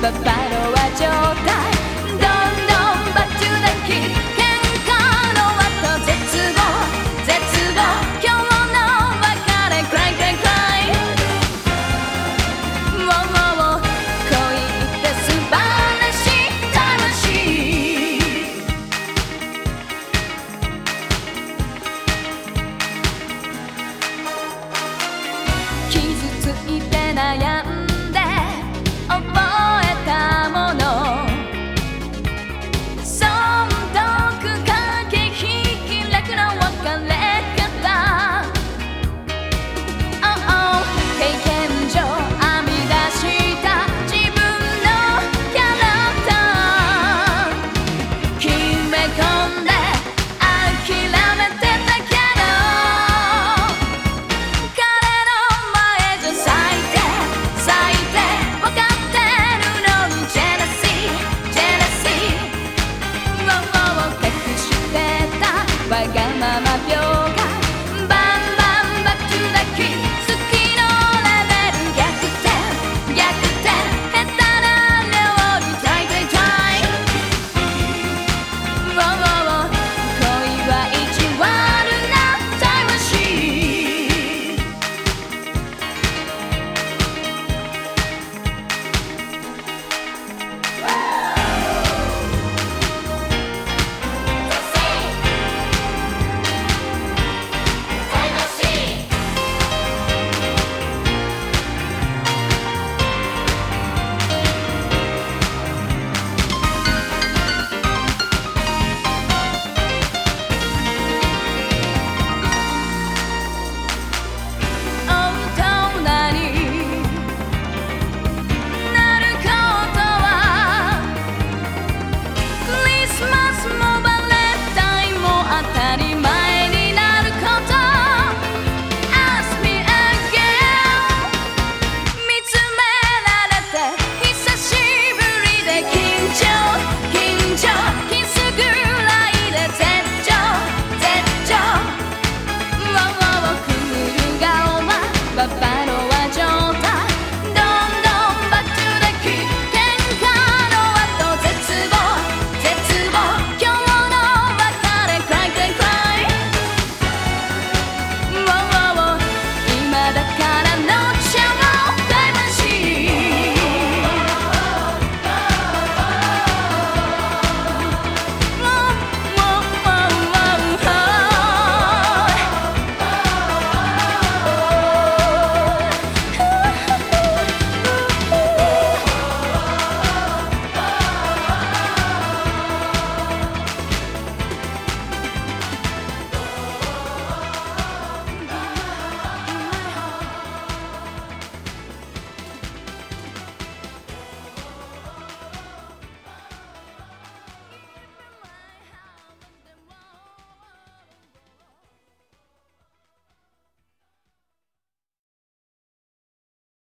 bye bye. llama